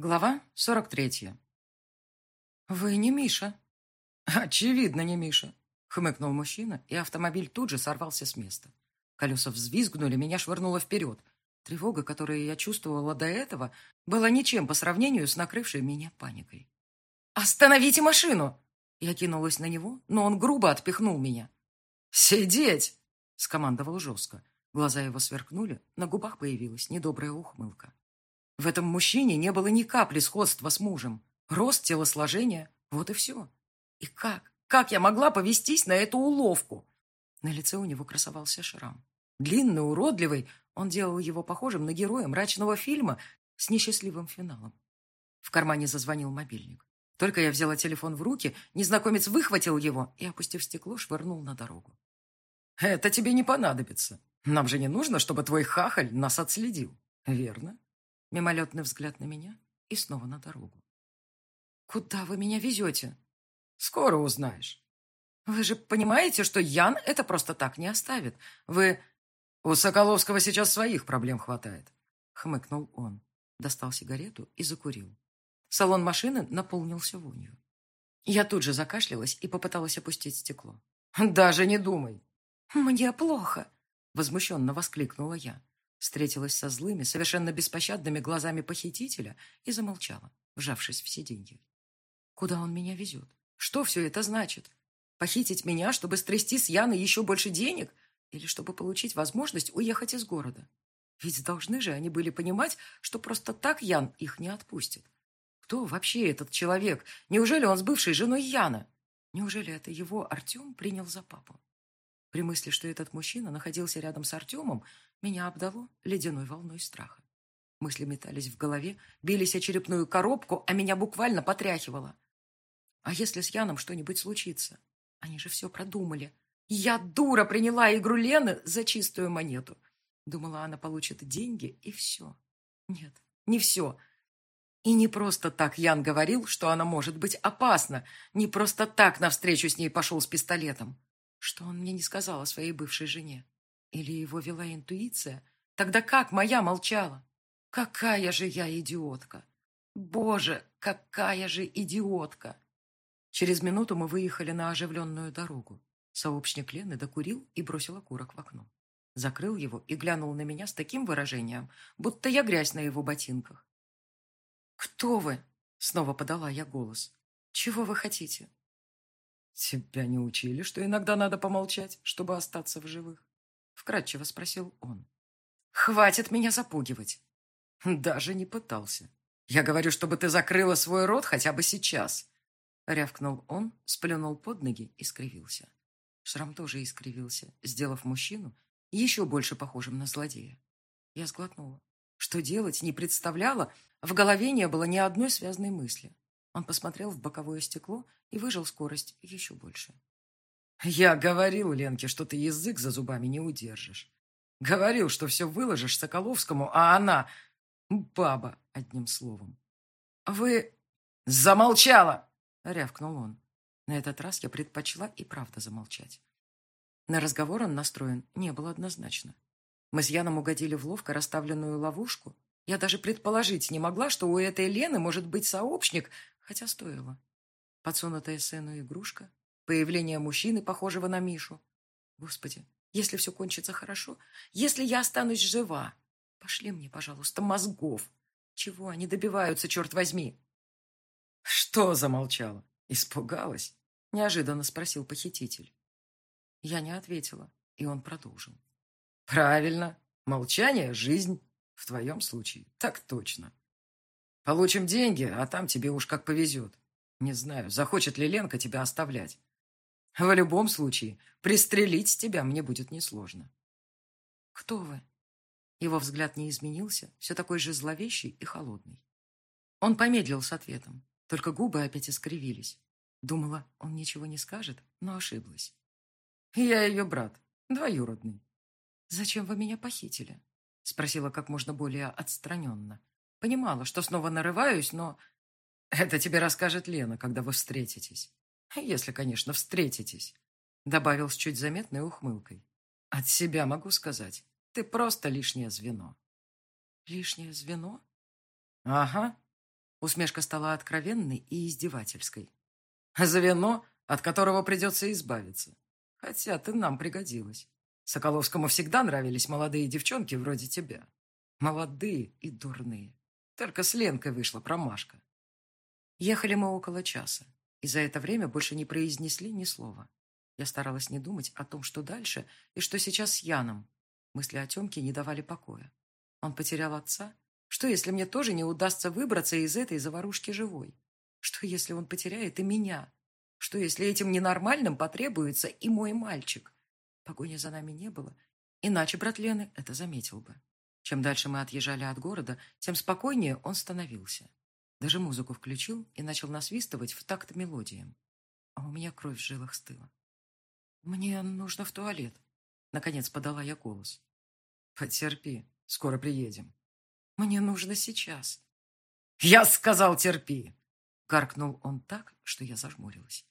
Глава 43. «Вы не Миша». «Очевидно, не Миша», — хмыкнул мужчина, и автомобиль тут же сорвался с места. Колеса взвизгнули, меня швырнуло вперед. Тревога, которую я чувствовала до этого, была ничем по сравнению с накрывшей меня паникой. «Остановите машину!» Я кинулась на него, но он грубо отпихнул меня. «Сидеть!» — скомандовал жестко. Глаза его сверкнули, на губах появилась недобрая ухмылка. В этом мужчине не было ни капли сходства с мужем. Рост, телосложение – вот и все. И как? Как я могла повестись на эту уловку? На лице у него красовался шрам. Длинный, уродливый, он делал его похожим на героя мрачного фильма с несчастливым финалом. В кармане зазвонил мобильник. Только я взяла телефон в руки, незнакомец выхватил его и, опустив стекло, швырнул на дорогу. «Это тебе не понадобится. Нам же не нужно, чтобы твой хахаль нас отследил. Верно?» Мимолетный взгляд на меня и снова на дорогу. «Куда вы меня везете?» «Скоро узнаешь». «Вы же понимаете, что Ян это просто так не оставит. Вы...» «У Соколовского сейчас своих проблем хватает», — хмыкнул он. Достал сигарету и закурил. Салон машины наполнился вонью. Я тут же закашлялась и попыталась опустить стекло. «Даже не думай!» «Мне плохо!» — возмущенно воскликнула я встретилась со злыми, совершенно беспощадными глазами похитителя и замолчала, вжавшись в сиденье. Куда он меня везет? Что все это значит? Похитить меня, чтобы стрясти с Яной еще больше денег? Или чтобы получить возможность уехать из города? Ведь должны же они были понимать, что просто так Ян их не отпустит. Кто вообще этот человек? Неужели он с бывшей женой Яна? Неужели это его Артем принял за папу? При мысли, что этот мужчина находился рядом с Артемом, меня обдало ледяной волной страха. Мысли метались в голове, бились о черепную коробку, а меня буквально потряхивало. А если с Яном что-нибудь случится? Они же все продумали. Я, дура, приняла игру Лены за чистую монету. Думала, она получит деньги, и все. Нет, не все. И не просто так Ян говорил, что она может быть опасна. Не просто так навстречу с ней пошел с пистолетом. Что он мне не сказал о своей бывшей жене? Или его вела интуиция? Тогда как моя молчала? Какая же я идиотка! Боже, какая же идиотка! Через минуту мы выехали на оживленную дорогу. Сообщник Лены докурил и бросил окурок в окно. Закрыл его и глянул на меня с таким выражением, будто я грязь на его ботинках. «Кто вы?» — снова подала я голос. «Чего вы хотите?» «Тебя не учили, что иногда надо помолчать, чтобы остаться в живых?» Вкратчиво спросил он. «Хватит меня запугивать!» «Даже не пытался. Я говорю, чтобы ты закрыла свой рот хотя бы сейчас!» Рявкнул он, сплюнул под ноги и скривился. Шрам тоже искривился, сделав мужчину еще больше похожим на злодея. Я сглотнула. Что делать, не представляла. В голове не было ни одной связанной мысли. Он посмотрел в боковое стекло и выжил скорость еще больше. «Я говорил Ленке, что ты язык за зубами не удержишь. Говорил, что все выложишь Соколовскому, а она... Баба, одним словом. Вы... Замолчала!» — рявкнул он. На этот раз я предпочла и правда замолчать. На разговор он настроен не был однозначно. Мы с Яном угодили в ловко расставленную ловушку. Я даже предположить не могла, что у этой Лены может быть сообщник, хотя стоило. Подсунутая сыну игрушка, появление мужчины, похожего на Мишу. Господи, если все кончится хорошо, если я останусь жива, пошли мне, пожалуйста, мозгов. Чего они добиваются, черт возьми? Что замолчала? Испугалась? Неожиданно спросил похититель. Я не ответила, и он продолжил. Правильно. Молчание – жизнь. В твоем случае так точно. Получим деньги, а там тебе уж как повезет. Не знаю, захочет ли Ленка тебя оставлять. В любом случае, пристрелить тебя мне будет несложно. Кто вы? Его взгляд не изменился, все такой же зловещий и холодный. Он помедлил с ответом, только губы опять искривились. Думала, он ничего не скажет, но ошиблась. Я ее брат, двоюродный. Зачем вы меня похитили? Спросила как можно более отстраненно. Понимала, что снова нарываюсь, но... Это тебе расскажет Лена, когда вы встретитесь. Если, конечно, встретитесь. Добавил с чуть заметной ухмылкой. От себя могу сказать. Ты просто лишнее звено. Лишнее звено? Ага. Усмешка стала откровенной и издевательской. «За от которого придется избавиться. Хотя ты нам пригодилась. Соколовскому всегда нравились молодые девчонки вроде тебя. Молодые и дурные. Только с Ленкой вышла промашка. Ехали мы около часа, и за это время больше не произнесли ни слова. Я старалась не думать о том, что дальше и что сейчас с Яном. Мысли о Темке не давали покоя. Он потерял отца. Что, если мне тоже не удастся выбраться из этой заварушки живой? Что, если он потеряет и меня? Что, если этим ненормальным потребуется и мой мальчик? Погони за нами не было, иначе брат Лены это заметил бы. Чем дальше мы отъезжали от города, тем спокойнее он становился. Даже музыку включил и начал насвистывать в такт мелодиям. А у меня кровь в жилах стыла. «Мне нужно в туалет», — наконец подала я голос. «Потерпи, скоро приедем». «Мне нужно сейчас». «Я сказал, терпи!» — гаркнул он так, что я зажмурилась.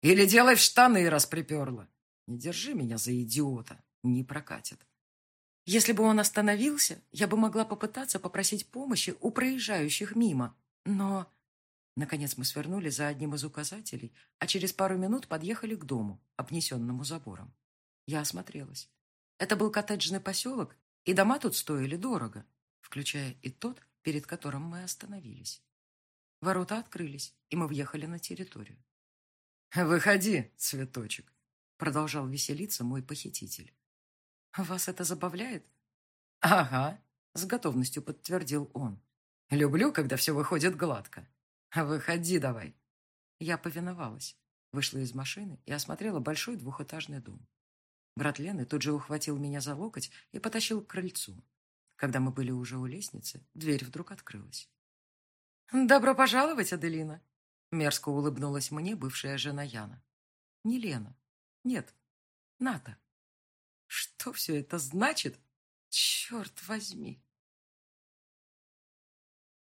«Или делай в штаны, раз приперла. Не держи меня за идиота, не прокатит». Если бы он остановился, я бы могла попытаться попросить помощи у проезжающих мимо, но... Наконец мы свернули за одним из указателей, а через пару минут подъехали к дому, обнесенному забором. Я осмотрелась. Это был коттеджный поселок, и дома тут стоили дорого, включая и тот, перед которым мы остановились. Ворота открылись, и мы въехали на территорию. «Выходи, цветочек», — продолжал веселиться мой похититель. «Вас это забавляет?» «Ага», — с готовностью подтвердил он. Люблю, когда все выходит гладко. Выходи давай. Я повиновалась. Вышла из машины и осмотрела большой двухэтажный дом. Брат Лены тут же ухватил меня за локоть и потащил к крыльцу. Когда мы были уже у лестницы, дверь вдруг открылась. «Добро пожаловать, Аделина!» Мерзко улыбнулась мне бывшая жена Яна. «Не Лена. Нет, Ната. Что все это значит? Черт возьми!»